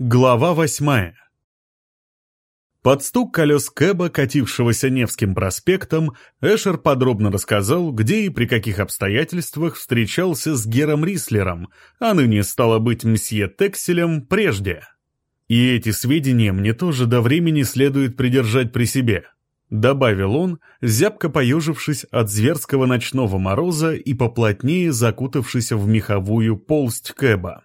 Глава восьмая Под стук колес Кэба, катившегося Невским проспектом, Эшер подробно рассказал, где и при каких обстоятельствах встречался с Гером Рислером, а ныне стало быть мсье Текселем прежде. И эти сведения мне тоже до времени следует придержать при себе, добавил он, зябко поежившись от зверского ночного мороза и поплотнее закутавшись в меховую полсть Кэба.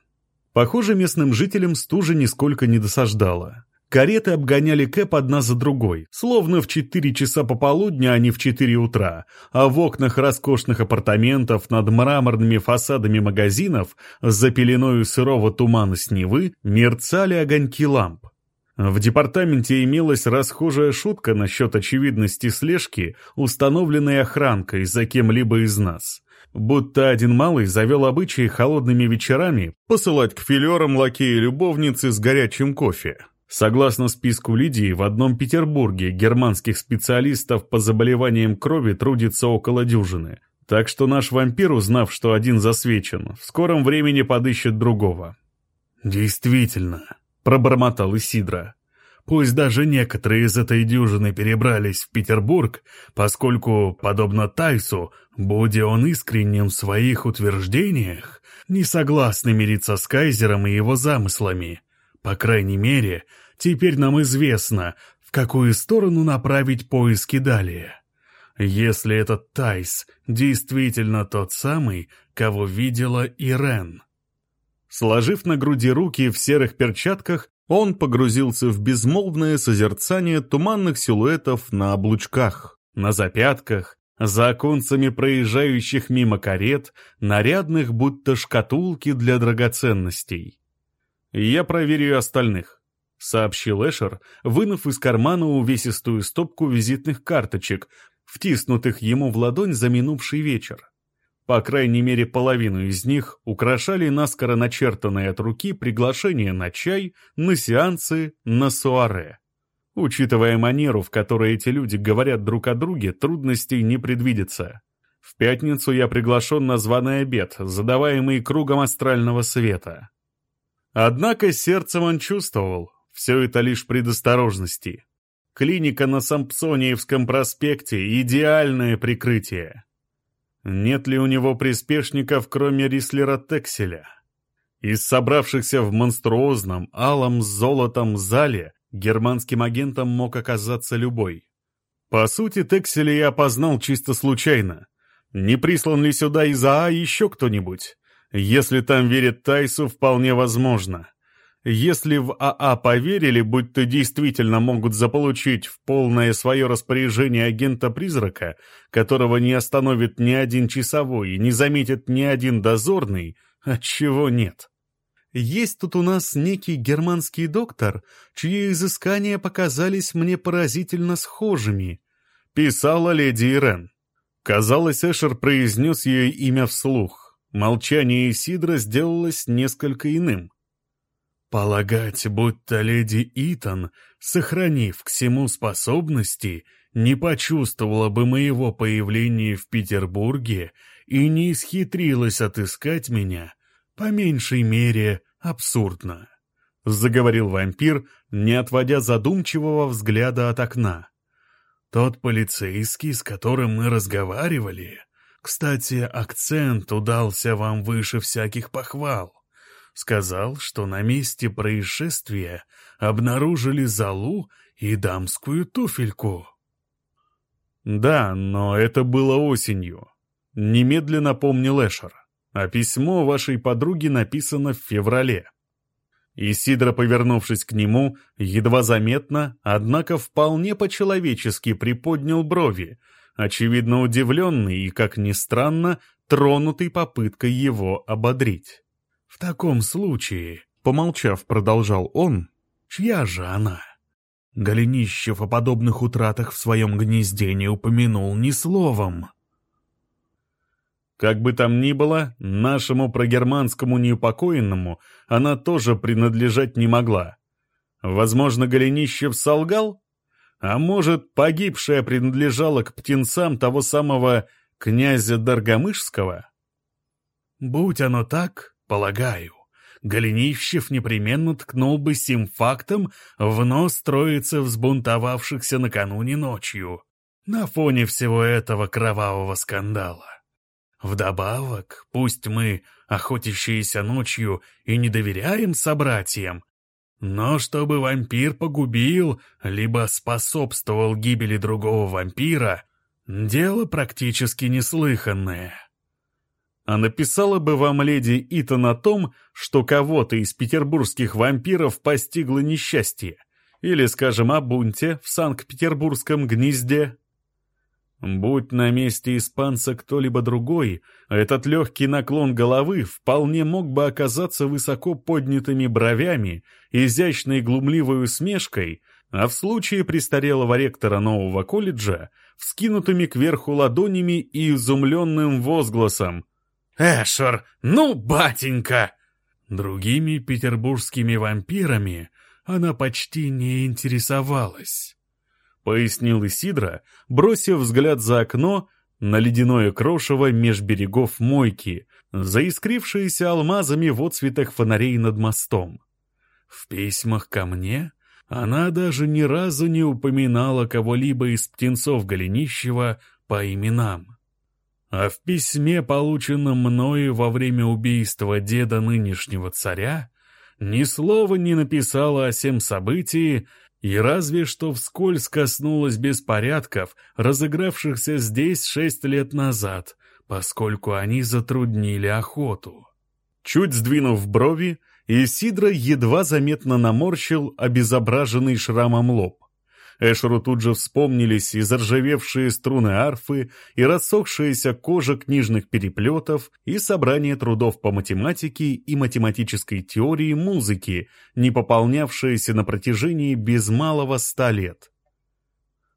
Похоже, местным жителям стужа нисколько не досаждала. Кареты обгоняли Кэп одна за другой, словно в 4 часа пополудня, а не в 4 утра, а в окнах роскошных апартаментов над мраморными фасадами магазинов за пеленою сырого тумана с Невы мерцали огоньки ламп. В департаменте имелась расхожая шутка насчет очевидности слежки, установленной охранкой за кем-либо из нас будто один малый завел обычай холодными вечерами посылать к филерам лакеи любовницы с горячим кофе. Согласно списку Лидии, в одном Петербурге германских специалистов по заболеваниям крови трудится около дюжины. Так что наш вампир, узнав, что один засвечен, в скором времени подыщет другого. «Действительно», — пробормотал Исидра. Пусть даже некоторые из этой дюжины перебрались в Петербург, поскольку, подобно Тайсу, будь он искренним в своих утверждениях, не согласны мириться с Кайзером и его замыслами. По крайней мере, теперь нам известно, в какую сторону направить поиски далее. Если этот Тайс действительно тот самый, кого видела Ирен. Сложив на груди руки в серых перчатках, он погрузился в безмолвное созерцание туманных силуэтов на облучках, на запятках, за оконцами проезжающих мимо карет, нарядных будто шкатулки для драгоценностей. «Я проверю остальных», — сообщил Эшер, вынув из кармана увесистую стопку визитных карточек, втиснутых ему в ладонь за минувший вечер. По крайней мере, половину из них украшали наскоро начертанные от руки приглашения на чай, на сеансы, на суаре. Учитывая манеру, в которой эти люди говорят друг о друге, трудностей не предвидится. В пятницу я приглашен на званый обед, задаваемый кругом астрального света. Однако сердцем он чувствовал, все это лишь предосторожности. Клиника на Сампсониевском проспекте — идеальное прикрытие. Нет ли у него приспешников, кроме Рислера Текселя? Из собравшихся в монструозном, алом золотом зале германским агентом мог оказаться любой. По сути, Текселя я опознал чисто случайно. Не прислан ли сюда из АА еще кто-нибудь? Если там верит Тайсу, вполне возможно. Если в АА поверили, будто действительно могут заполучить в полное свое распоряжение агента-призрака, которого не остановит ни один часовой и не заметит ни один дозорный, отчего нет? Есть тут у нас некий германский доктор, чьи изыскания показались мне поразительно схожими, писала леди Ирен. Казалось, Эшер произнес ее имя вслух. Молчание Исидра сделалось несколько иным. Полагать, будто леди Итан, сохранив к всему способности, не почувствовала бы моего появления в Петербурге и не исхитрилась отыскать меня, по меньшей мере, абсурдно. Заговорил вампир, не отводя задумчивого взгляда от окна. Тот полицейский, с которым мы разговаривали... Кстати, акцент удался вам выше всяких похвал сказал, что на месте происшествия обнаружили залу и дамскую туфельку. «Да, но это было осенью», — немедленно помнил Эшер. «А письмо вашей подруги написано в феврале». Исидро, повернувшись к нему, едва заметно, однако вполне по-человечески приподнял брови, очевидно удивленный и, как ни странно, тронутый попыткой его ободрить. «В таком случае», — помолчав, продолжал он, — «чья же она?» Голенищев о подобных утратах в своем гнезде не упомянул ни словом. Как бы там ни было, нашему прогерманскому неупокоенному она тоже принадлежать не могла. Возможно, Голенищев солгал? А может, погибшая принадлежала к птенцам того самого князя Даргомышского? Будь оно так, Полагаю, Голенищев непременно ткнул бы сим фактом в нос троицы взбунтовавшихся накануне ночью, на фоне всего этого кровавого скандала. Вдобавок, пусть мы, охотящиеся ночью, и не доверяем собратьям, но чтобы вампир погубил, либо способствовал гибели другого вампира, дело практически неслыханное. А написала бы вам леди Итан о том, что кого-то из петербургских вампиров постигло несчастье, или, скажем, о бунте в Санкт-Петербургском гнезде, Будь на месте испанца кто-либо другой, этот легкий наклон головы вполне мог бы оказаться высоко поднятыми бровями, изящной глумливой усмешкой, а в случае престарелого ректора нового колледжа вскинутыми кверху ладонями и изумленным возгласом «Эшер, ну, батенька!» Другими петербургскими вампирами она почти не интересовалась. — пояснил Исидра, бросив взгляд за окно на ледяное крошево меж берегов мойки, заискрившиеся алмазами в отцветах фонарей над мостом. В письмах ко мне она даже ни разу не упоминала кого-либо из птенцов Голенищева по именам. А в письме, полученном мною во время убийства деда нынешнего царя, ни слова не написала о сем событии, и разве что вскользь коснулась беспорядков, разыгравшихся здесь шесть лет назад, поскольку они затруднили охоту. Чуть сдвинув брови, Исидра едва заметно наморщил обезображенный шрамом лоб. Эшеру тут же вспомнились и заржавевшие струны арфы, и рассохшаяся кожа книжных переплетов, и собрание трудов по математике и математической теории музыки, не пополнявшиеся на протяжении без малого ста лет.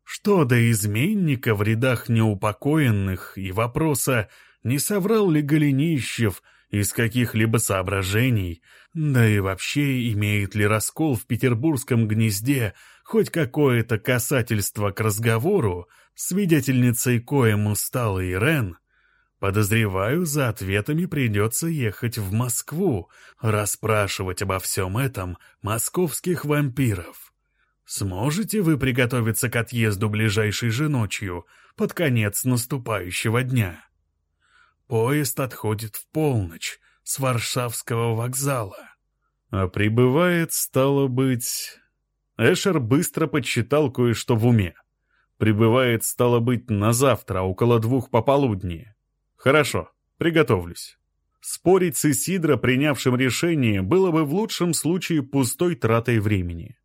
Что до изменника в рядах неупокоенных и вопроса, не соврал ли Голенищев из каких-либо соображений, да и вообще имеет ли раскол в петербургском гнезде хоть какое-то касательство к разговору, свидетельницей коему стала Ирен, подозреваю, за ответами придется ехать в Москву, расспрашивать обо всем этом московских вампиров. Сможете вы приготовиться к отъезду ближайшей же ночью, под конец наступающего дня? Поезд отходит в полночь с Варшавского вокзала. А прибывает, стало быть, Эшер быстро подсчитал кое-что в уме. Прибывает, стало быть, на завтра, около двух пополудни. Хорошо, приготовлюсь. Спорить с Исидро, принявшим решение, было бы в лучшем случае пустой тратой времени.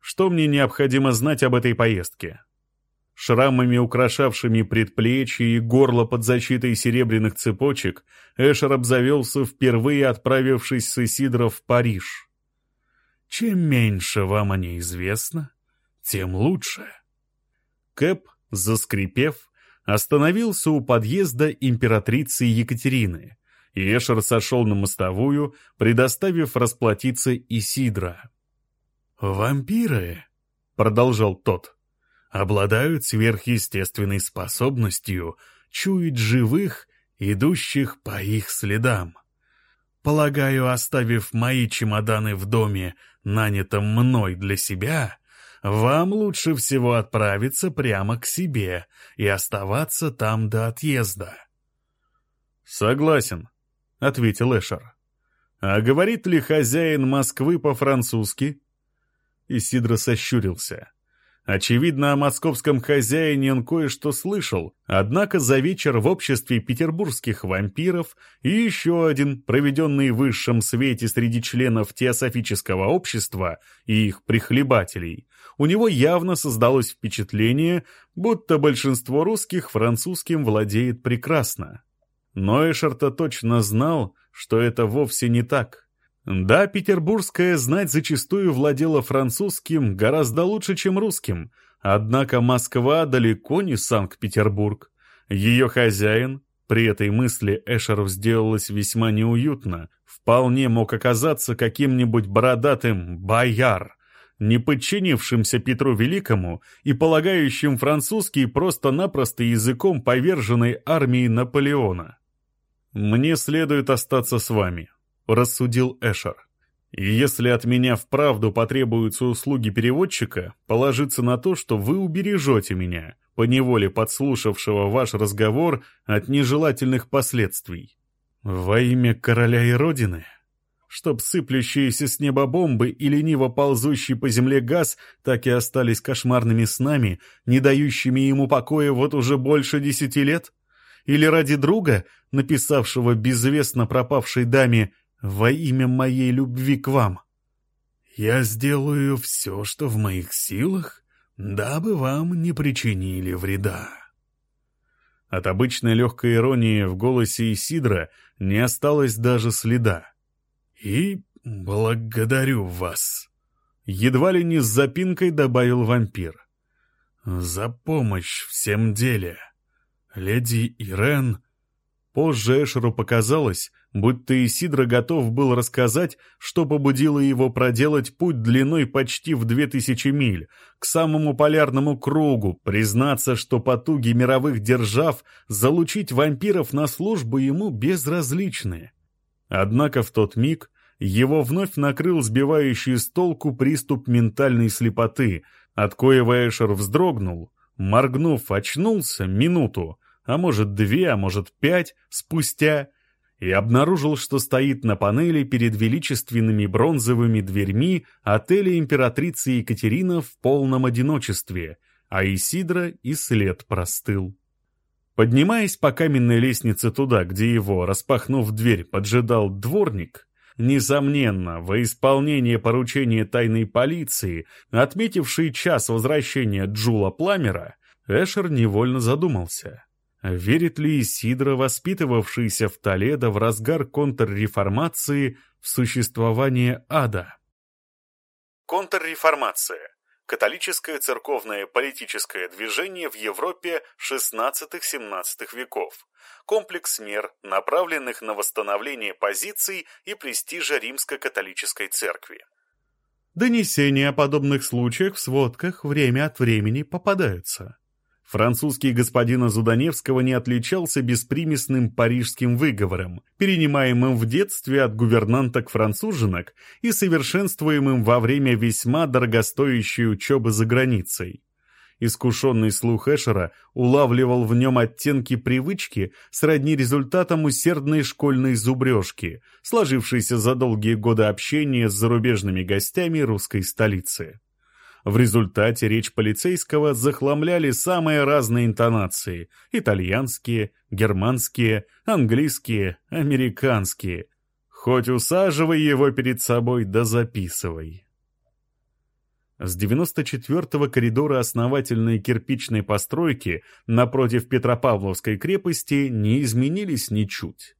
Что мне необходимо знать об этой поездке? Шрамами, украшавшими предплечья и горло под защитой серебряных цепочек, Эшер обзавелся, впервые отправившись с Исидро в Париж. Чем меньше вам о ней известно, тем лучше. Кэп, заскрипев, остановился у подъезда императрицы Екатерины, и Эшер сошел на мостовую, предоставив расплатиться Исидра. «Вампиры», — продолжал тот, — «обладают сверхъестественной способностью чуять живых, идущих по их следам. Полагаю, оставив мои чемоданы в доме, нанятом мной для себя, вам лучше всего отправиться прямо к себе и оставаться там до отъезда. «Согласен», — ответил Эшер. «А говорит ли хозяин Москвы по-французски?» Исидро сощурился. Очевидно, о московском хозяине он кое-что слышал, однако за вечер в обществе петербургских вампиров и еще один, проведенный в высшем свете среди членов теософического общества и их прихлебателей, у него явно создалось впечатление, будто большинство русских французским владеет прекрасно. Но Эшерта точно знал, что это вовсе не так. Да, петербургская знать зачастую владела французским гораздо лучше, чем русским, однако Москва далеко не Санкт-Петербург. Ее хозяин, при этой мысли Эшеру сделалось весьма неуютно, вполне мог оказаться каким-нибудь бородатым «бояр», не подчинившимся Петру Великому и полагающим французский просто-напросто языком поверженной армии Наполеона. «Мне следует остаться с вами», рассудил Эшер. Если от меня вправду потребуются услуги переводчика, положиться на то, что вы убережете меня, поневоле подслушавшего ваш разговор от нежелательных последствий. Во имя короля и родины? Чтоб сыплющиеся с неба бомбы и лениво ползущий по земле газ так и остались кошмарными снами, не дающими ему покоя вот уже больше десяти лет? Или ради друга, написавшего безвестно пропавшей даме во имя моей любви к вам. Я сделаю все, что в моих силах, дабы вам не причинили вреда. От обычной легкой иронии в голосе Исидра не осталось даже следа. «И благодарю вас», — едва ли не с запинкой добавил вампир. «За помощь всем деле. Леди Ирен...» Позже Эшеру показалось, будто Исидро готов был рассказать, что побудило его проделать путь длиной почти в две тысячи миль, к самому полярному кругу, признаться, что потуги мировых держав залучить вампиров на службу ему безразличны. Однако в тот миг его вновь накрыл сбивающий с толку приступ ментальной слепоты, от коего Эшер вздрогнул, моргнув, очнулся минуту, а может две, а может пять, спустя, и обнаружил, что стоит на панели перед величественными бронзовыми дверьми отеля императрицы Екатерина в полном одиночестве, а Исидра и след простыл. Поднимаясь по каменной лестнице туда, где его, распахнув дверь, поджидал дворник, несомненно, во исполнение поручения тайной полиции, отметивший час возвращения Джула Пламера, Эшер невольно задумался — Верит ли Исидро, воспитывавшийся в Толедо в разгар контрреформации, в существование ада? Контрреформация – католическое церковное политическое движение в Европе XVI-XVII веков, комплекс мер, направленных на восстановление позиций и престижа римско-католической церкви. Донесения о подобных случаях в сводках время от времени попадаются. Французский господина Зуданевского не отличался беспримесным парижским выговором, перенимаемым в детстве от гувернанток-француженок и совершенствуемым во время весьма дорогостоящей учебы за границей. Искушенный слух Эшера улавливал в нем оттенки привычки сродни результатам усердной школьной зубрежки, сложившейся за долгие годы общения с зарубежными гостями русской столицы. В результате речь полицейского захламляли самые разные интонации – итальянские, германские, английские, американские. Хоть усаживай его перед собой да записывай. С 94-го коридора основательной кирпичной постройки напротив Петропавловской крепости не изменились ничуть.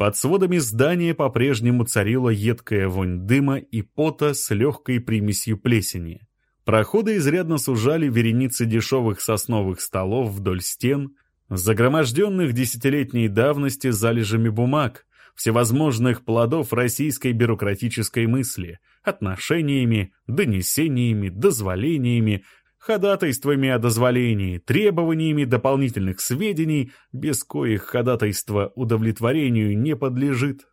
Под сводами здания по-прежнему царила едкая вонь дыма и пота с легкой примесью плесени. Проходы изрядно сужали вереницы дешевых сосновых столов вдоль стен, загроможденных десятилетней давности залежами бумаг, всевозможных плодов российской бюрократической мысли, отношениями, донесениями, дозволениями, ходатайствами о дозволении, требованиями дополнительных сведений, без коих ходатайство удовлетворению не подлежит.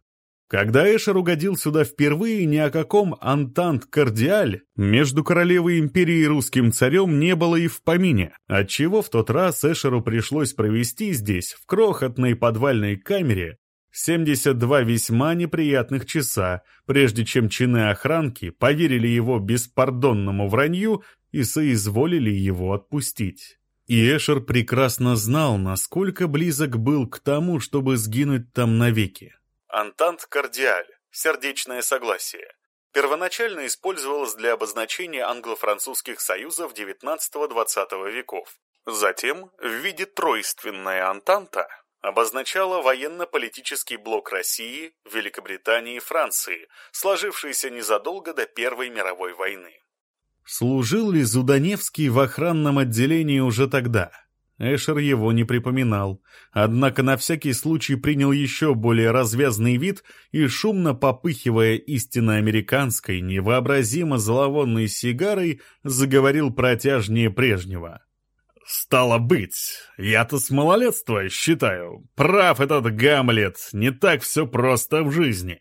Когда Эшер угодил сюда впервые, ни о каком «Антант-Кардиаль» между королевой империи и русским царем не было и в помине, отчего в тот раз Эшеру пришлось провести здесь, в крохотной подвальной камере, 72 весьма неприятных часа, прежде чем чины охранки поверили его беспардонному вранью и соизволили его отпустить. И Эшер прекрасно знал, насколько близок был к тому, чтобы сгинуть там навеки. Антант-кардиаль – сердечное согласие. Первоначально использовалось для обозначения англо-французских союзов XIX-XX веков. Затем, в виде тройственная антанта, обозначала военно-политический блок России, Великобритании и Франции, сложившийся незадолго до Первой мировой войны. Служил ли Зуданевский в охранном отделении уже тогда? Эшер его не припоминал, однако на всякий случай принял еще более развязный вид и, шумно попыхивая истинно американской, невообразимо зловонной сигарой, заговорил протяжнее прежнего. Стало быть, я-то с малолетства считаю, прав этот Гамлет, не так все просто в жизни.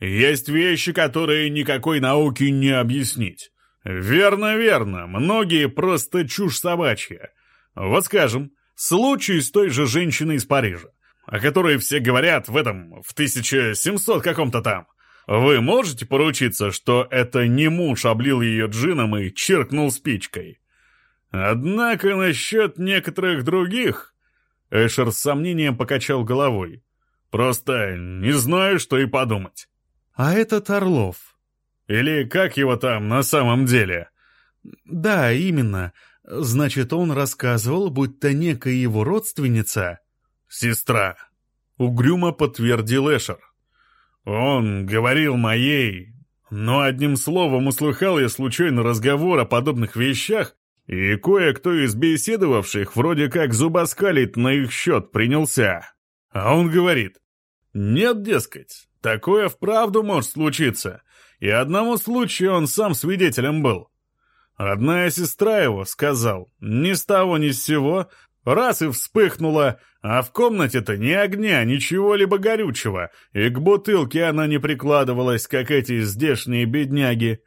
Есть вещи, которые никакой науки не объяснить. Верно, верно, многие просто чушь собачья. Вот скажем, случай с той же женщиной из Парижа, о которой все говорят в этом, в 1700 каком-то там. Вы можете поручиться, что это не муж облил ее джином и чиркнул спичкой? Однако насчет некоторых других... Эшер с сомнением покачал головой. Просто не знаю, что и подумать. А этот Орлов? Или как его там на самом деле? Да, именно. Значит, он рассказывал, будто некая его родственница... Сестра. Угрюмо подтвердил Эшер. Он говорил моей, но одним словом услыхал я случайно разговор о подобных вещах и кое-кто из беседовавших вроде как зубоскалить на их счет принялся. А он говорит, нет, дескать, такое вправду может случиться. И одному случаю он сам свидетелем был. Одна сестра его, сказал, ни с того ни с сего, раз и вспыхнула, а в комнате-то ни огня, ничего либо горючего, и к бутылке она не прикладывалась, как эти здешние бедняги.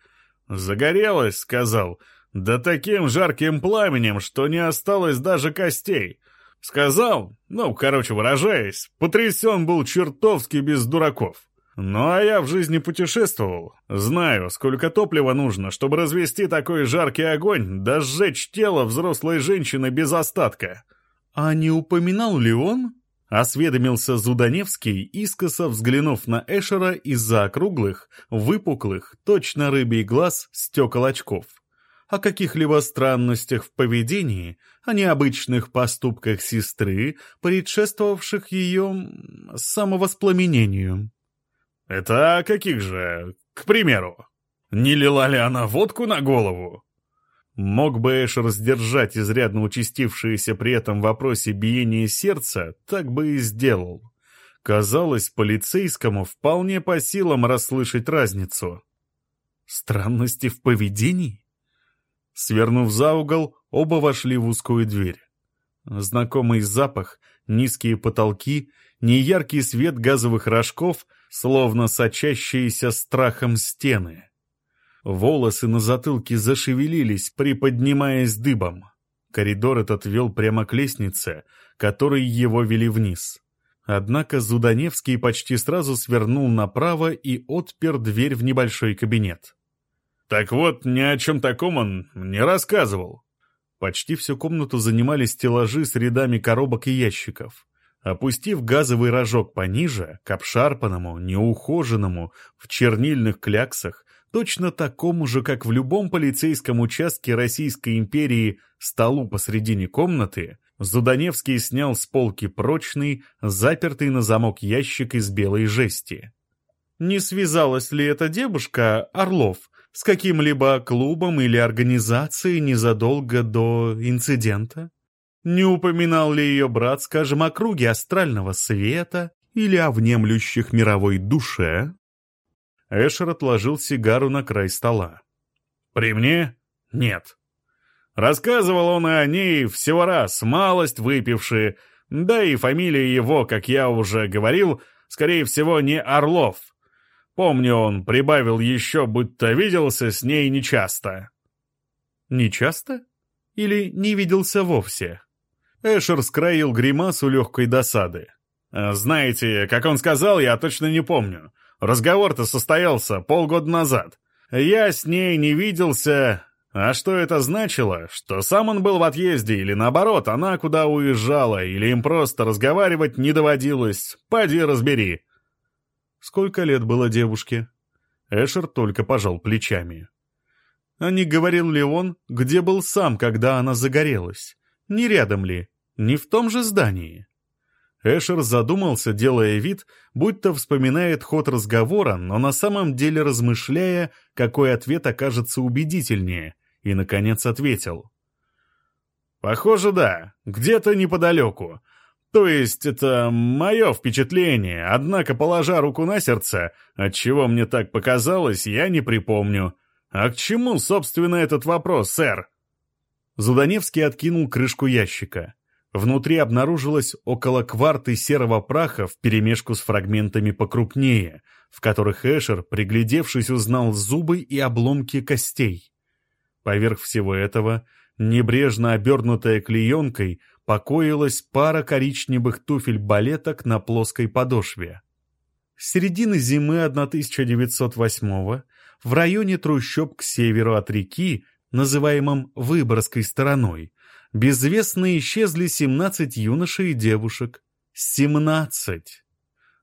Загорелась, сказал, — да таким жарким пламенем, что не осталось даже костей. Сказал, ну, короче выражаясь, потрясен был чертовски без дураков. Ну а я в жизни путешествовал. Знаю, сколько топлива нужно, чтобы развести такой жаркий огонь, да сжечь тело взрослой женщины без остатка. А не упоминал ли он? Осведомился Зуданевский, искоса взглянув на Эшера из-за округлых, выпуклых, точно рыбий глаз стекол очков о каких-либо странностях в поведении, о необычных поступках сестры, предшествовавших ее самовоспламенению. «Это каких же, к примеру? Не лила ли она водку на голову?» Мог бы Эш раздержать изрядно участившееся при этом вопросе биение сердца, так бы и сделал. Казалось, полицейскому вполне по силам расслышать разницу. Странности в поведении? Свернув за угол, оба вошли в узкую дверь. Знакомый запах, низкие потолки, неяркий свет газовых рожков, словно сочащиеся страхом стены. Волосы на затылке зашевелились, приподнимаясь дыбом. Коридор этот вел прямо к лестнице, которой его вели вниз. Однако Зуданевский почти сразу свернул направо и отпер дверь в небольшой кабинет. Так вот, ни о чем таком он не рассказывал. Почти всю комнату занимали стеллажи с рядами коробок и ящиков. Опустив газовый рожок пониже, к обшарпанному, неухоженному, в чернильных кляксах, точно такому же, как в любом полицейском участке Российской империи, столу посредине комнаты, Зуданевский снял с полки прочный, запертый на замок ящик из белой жести. Не связалась ли эта девушка, Орлов, с каким-либо клубом или организацией незадолго до инцидента? Не упоминал ли ее брат, скажем, о круге астрального света или о внемлющих мировой душе? Эшер отложил сигару на край стола. «При мне? Нет. Рассказывал он и о ней всего раз, малость выпившие, да и фамилия его, как я уже говорил, скорее всего, не Орлов, Помню, он прибавил еще, будто виделся с ней нечасто. Нечасто? Или не виделся вовсе? Эшер скроил гримасу легкой досады. «А «Знаете, как он сказал, я точно не помню. Разговор-то состоялся полгода назад. Я с ней не виделся. А что это значило? Что сам он был в отъезде, или наоборот, она куда уезжала, или им просто разговаривать не доводилось? Пойди разбери. Сколько лет было девушке? Эшер только пожал плечами. А не говорил ли он, где был сам, когда она загорелась? Не рядом ли? Не в том же здании? Эшер задумался, делая вид, будто вспоминает ход разговора, но на самом деле размышляя, какой ответ окажется убедительнее, и, наконец, ответил. «Похоже, да, где-то неподалеку. То есть это мое впечатление, однако, положа руку на сердце, от чего мне так показалось, я не припомню. А к чему, собственно, этот вопрос, сэр? Зуданевский откинул крышку ящика. Внутри обнаружилось около кварты серого праха вперемешку с фрагментами покрупнее, в которых Эшер, приглядевшись, узнал зубы и обломки костей. Поверх всего этого, небрежно обернутая клеенкой, покоилась пара коричневых туфель-балеток на плоской подошве. С середины зимы 1908 в районе трущоб к северу от реки, называемом Выборгской стороной, безвестно исчезли 17 юношей и девушек. 17!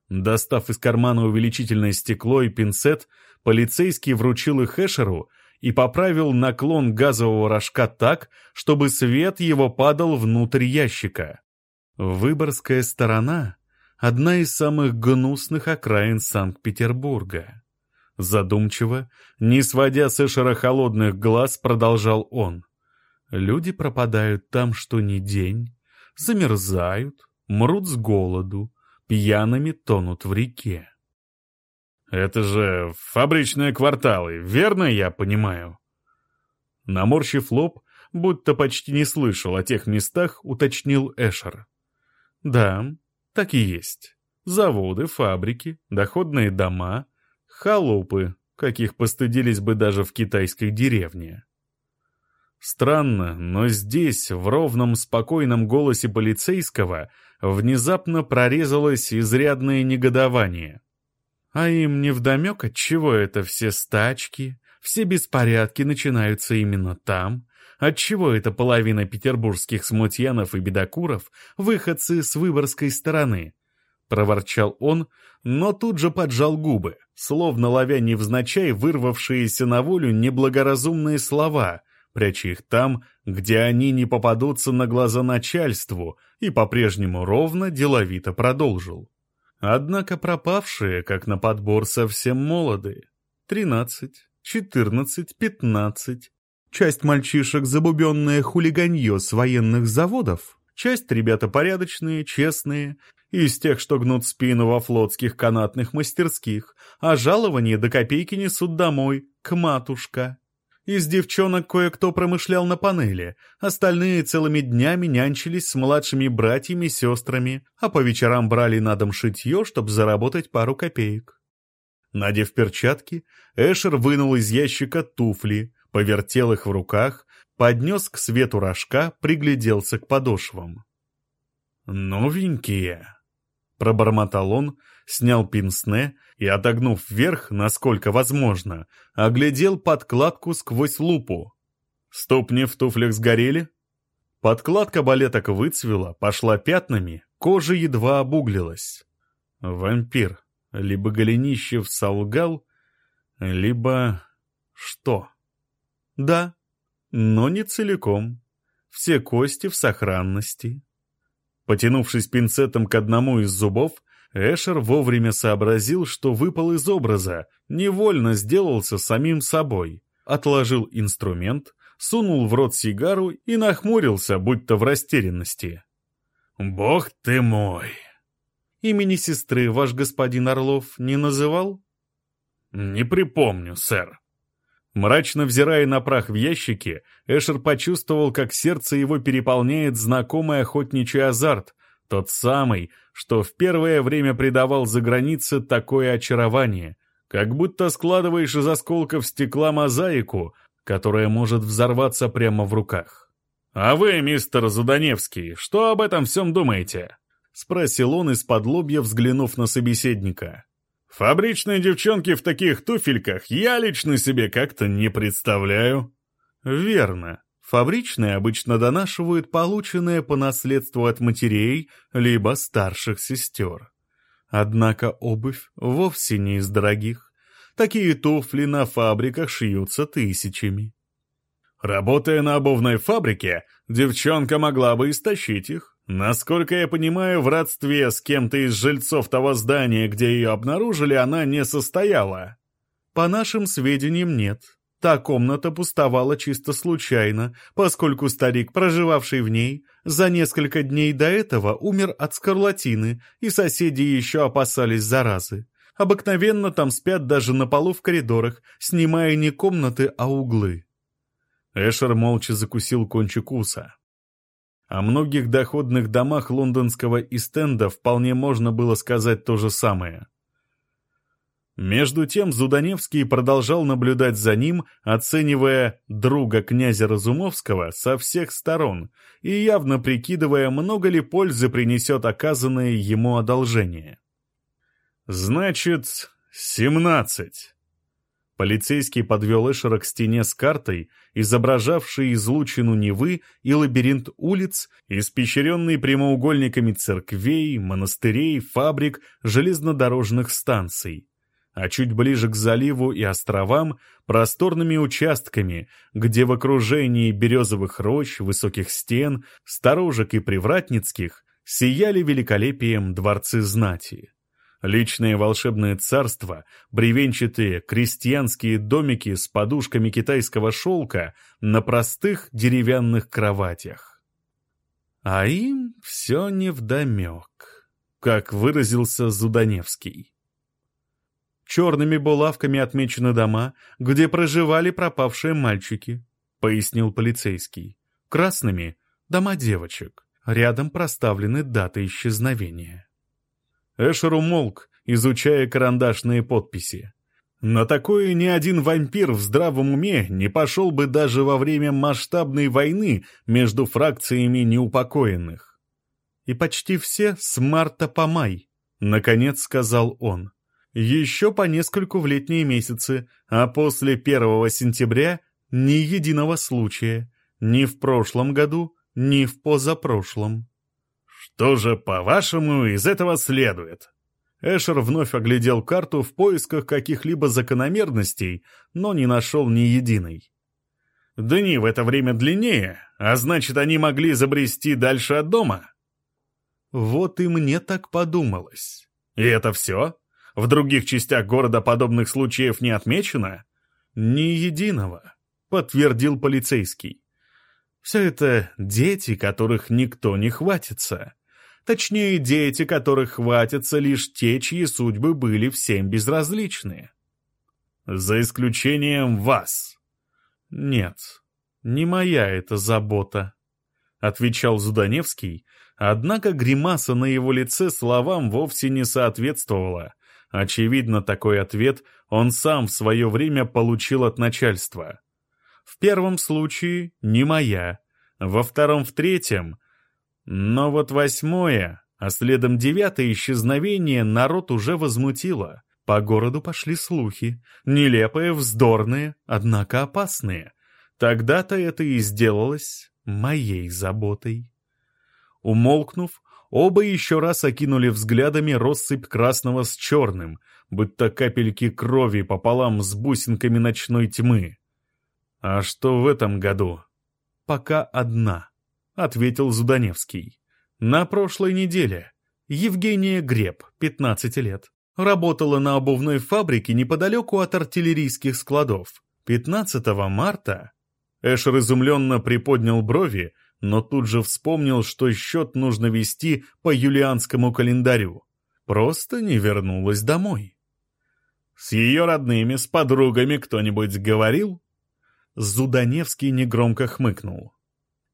Достав из кармана увеличительное стекло и пинцет, полицейский вручил их Эшеру и поправил наклон газового рожка так, чтобы свет его падал внутрь ящика. Выборгская сторона — одна из самых гнусных окраин Санкт-Петербурга. Задумчиво, не сводя с Эшера холодных глаз, продолжал он. Люди пропадают там, что ни день, замерзают, мрут с голоду, пьяными тонут в реке. Это же фабричные кварталы, верно я понимаю? Наморщив лоб, будто почти не слышал о тех местах, уточнил Эшер. Да, так и есть. Заводы, фабрики, доходные дома, холопы, каких постыдились бы даже в китайской деревне. Странно, но здесь, в ровном спокойном голосе полицейского, внезапно прорезалось изрядное негодование. А им невдомек, отчего это все стачки, все беспорядки начинаются именно там, отчего это половина петербургских смутьянов и бедокуров — выходцы с выборской стороны. Проворчал он, но тут же поджал губы, словно ловя невзначай вырвавшиеся на волю неблагоразумные слова — пряча их там, где они не попадутся на глаза начальству, и по-прежнему ровно деловито продолжил. Однако пропавшие, как на подбор, совсем молодые. Тринадцать, четырнадцать, пятнадцать. Часть мальчишек забубенное хулиганье с военных заводов, часть ребята порядочные, честные, из тех, что гнут спину во флотских канатных мастерских, а жалование до копейки несут домой, к матушка. Из девчонок кое-кто промышлял на панели, остальные целыми днями нянчились с младшими братьями сестрами, а по вечерам брали на дом шитье, чтобы заработать пару копеек. Надев перчатки, Эшер вынул из ящика туфли, повертел их в руках, поднес к свету рожка, пригляделся к подошвам. «Новенькие», — пробормотал он, снял пинсне и, отогнув вверх, насколько возможно, оглядел подкладку сквозь лупу. Ступни в туфлях сгорели? Подкладка балеток выцвела, пошла пятнами, кожа едва обуглилась. Вампир. Либо Голенищев солгал, либо... что? Да, но не целиком. Все кости в сохранности. Потянувшись пинцетом к одному из зубов, Эшер вовремя сообразил, что выпал из образа, невольно сделался самим собой. Отложил инструмент, сунул в рот сигару и нахмурился, будто в растерянности. «Бог ты мой!» «Имени сестры ваш господин Орлов не называл?» «Не припомню, сэр». Мрачно взирая на прах в ящике, Эшер почувствовал, как сердце его переполняет знакомый охотничий азарт, тот самый, что в первое время придавал за границе такое очарование, как будто складываешь из осколков стекла мозаику, которая может взорваться прямо в руках. «А вы, мистер Зуданевский, что об этом всем думаете?» — спросил он из-под лобья, взглянув на собеседника. «Фабричные девчонки в таких туфельках я лично себе как-то не представляю». «Верно. Фабричные обычно донашивают полученное по наследству от матерей либо старших сестер. Однако обувь вовсе не из дорогих. Такие туфли на фабриках шьются тысячами. Работая на обувной фабрике, девчонка могла бы истощить их. Насколько я понимаю, в родстве с кем-то из жильцов того здания, где ее обнаружили, она не состояла. По нашим сведениям, нет. Та комната пустовала чисто случайно, поскольку старик, проживавший в ней, за несколько дней до этого умер от скарлатины, и соседи еще опасались заразы. Обыкновенно там спят даже на полу в коридорах, снимая не комнаты, а углы. Эшер молча закусил кончик уса. О многих доходных домах лондонского Истенда вполне можно было сказать то же самое. Между тем Зуданевский продолжал наблюдать за ним, оценивая друга князя Разумовского со всех сторон и явно прикидывая, много ли пользы принесет оказанное ему одолжение. «Значит, семнадцать». Полицейский подвел Эшера к стене с картой, изображавшей излучину Невы и лабиринт улиц, испещренный прямоугольниками церквей, монастырей, фабрик, железнодорожных станций а чуть ближе к заливу и островам просторными участками, где в окружении березовых рощ, высоких стен, сторожек и привратницких сияли великолепием дворцы знати. Личные волшебные царства, бревенчатые крестьянские домики с подушками китайского шелка на простых деревянных кроватях. А им все невдомек, как выразился Зуданевский. Черными булавками отмечены дома, где проживали пропавшие мальчики, пояснил полицейский. Красными — дома девочек. Рядом проставлены даты исчезновения. Эшер умолк, изучая карандашные подписи. На такое ни один вампир в здравом уме не пошел бы даже во время масштабной войны между фракциями неупокоенных. И почти все с марта по май, наконец сказал он еще по нескольку в летние месяцы, а после 1 сентября ни единого случая, ни в прошлом году, ни в позапрошлом. Что же, по-вашему, из этого следует? Эшер вновь оглядел карту в поисках каких-либо закономерностей, но не нашел ни единой. Дни в это время длиннее, а значит, они могли забрести дальше от дома. Вот и мне так подумалось. И это все? В других частях города подобных случаев не отмечено? Ни единого, подтвердил полицейский. Все это дети, которых никто не хватится. Точнее, дети, которых хватятся лишь те, чьи судьбы были всем безразличны. За исключением вас. Нет, не моя это забота, отвечал Зуданевский, однако гримаса на его лице словам вовсе не соответствовала, Очевидно, такой ответ он сам в свое время получил от начальства. В первом случае не моя, во втором, в третьем. Но вот восьмое, а следом девятое исчезновение народ уже возмутило. По городу пошли слухи, нелепые, вздорные, однако опасные. Тогда-то это и сделалось моей заботой. Умолкнув, Оба еще раз окинули взглядами россыпь красного с черным, будто капельки крови пополам с бусинками ночной тьмы. «А что в этом году?» «Пока одна», — ответил Зуданевский. «На прошлой неделе. Евгения Греб, 15 лет. Работала на обувной фабрике неподалеку от артиллерийских складов. 15 марта...» Эшер изумленно приподнял брови, но тут же вспомнил, что счет нужно вести по юлианскому календарю. Просто не вернулась домой. «С ее родными, с подругами кто-нибудь говорил?» Зуданевский негромко хмыкнул.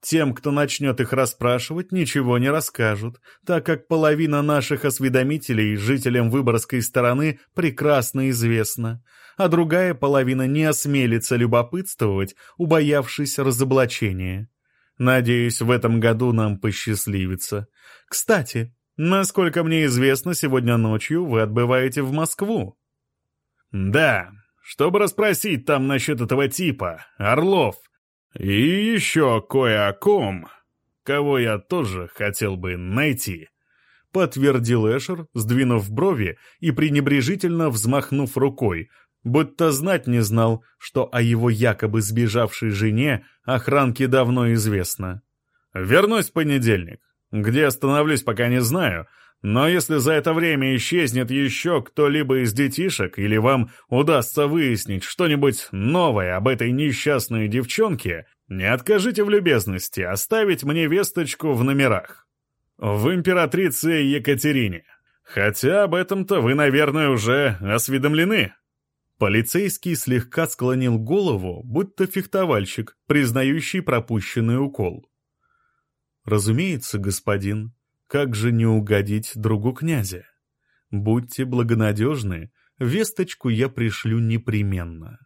Тем, кто начнет их расспрашивать, ничего не расскажут, так как половина наших осведомителей жителям Выборгской стороны прекрасно известна, а другая половина не осмелится любопытствовать, убоявшись разоблачения. Надеюсь, в этом году нам посчастливится. Кстати, насколько мне известно, сегодня ночью вы отбываете в Москву. Да, чтобы расспросить там насчет этого типа, Орлов. И еще кое о ком, кого я тоже хотел бы найти. Подтвердил Эшер, сдвинув брови и пренебрежительно взмахнув рукой, будто знать не знал, что о его якобы сбежавшей жене охранке давно известно. «Вернусь в понедельник. Где остановлюсь, пока не знаю, но если за это время исчезнет еще кто-либо из детишек или вам удастся выяснить что-нибудь новое об этой несчастной девчонке, не откажите в любезности оставить мне весточку в номерах. В императрице Екатерине. Хотя об этом-то вы, наверное, уже осведомлены». Полицейский слегка склонил голову, будто фехтовальщик, признающий пропущенный укол. «Разумеется, господин, как же не угодить другу князя? Будьте благонадежны, весточку я пришлю непременно».